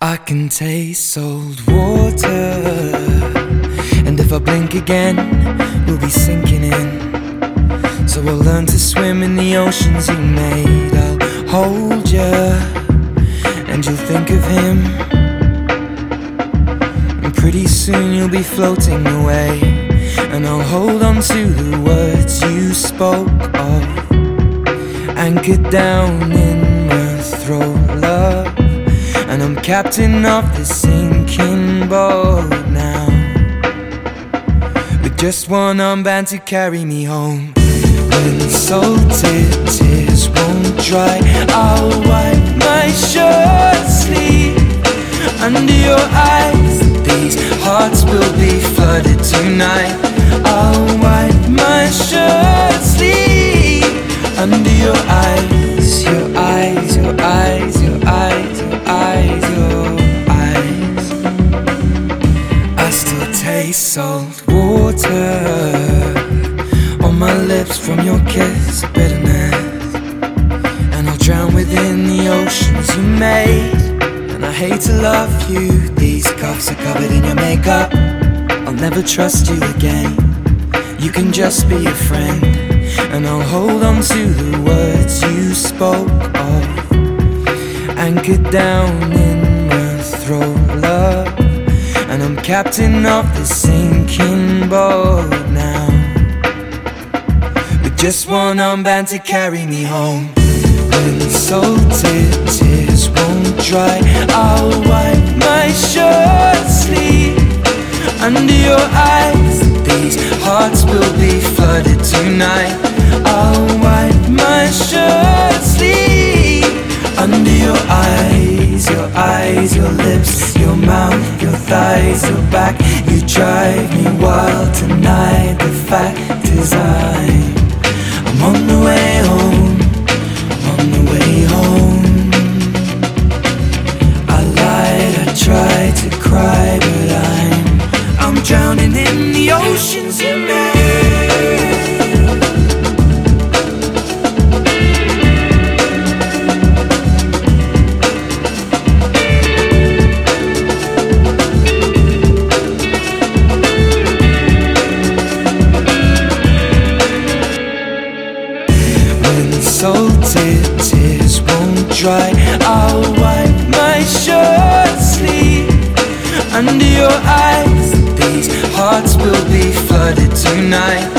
I can taste salt water, and if I blink again, we'll be sinking in. So I'll learn to swim in the oceans you made. I'll hold you, and you'll think of him. And pretty soon you'll be floating away, and I'll hold on to the words you spoke of, anchored down in my throat, I'm captain of the sinking boat now. With just one arm band to carry me home. When salted tears won't dry, I'll wipe my shirt sleeve under your eyes. These hearts will be flooded tonight. I'll wipe my shirt sleeve under your eyes, water on my lips from your kiss, bitterness. And I'll drown within the oceans you made. And I hate to love you, these cuffs are covered in your makeup. I'll never trust you again. You can just be a friend, and I'll hold on to the words you spoke of. Anchored down in my throat, love. And I'm captain of the sinking Just one arm band to carry me home. When salted tears won't dry, I'll wipe my shirt sleeve under your eyes. These hearts will be flooded tonight. I'll wipe my shirt sleeve under your eyes, your eyes, your lips, your mouth, your thighs, your back. You drive me wild tonight. The fact is, I'm, tears won't dry. I'll wipe my shirt sleeve under your eyes. These hearts will be flooded tonight.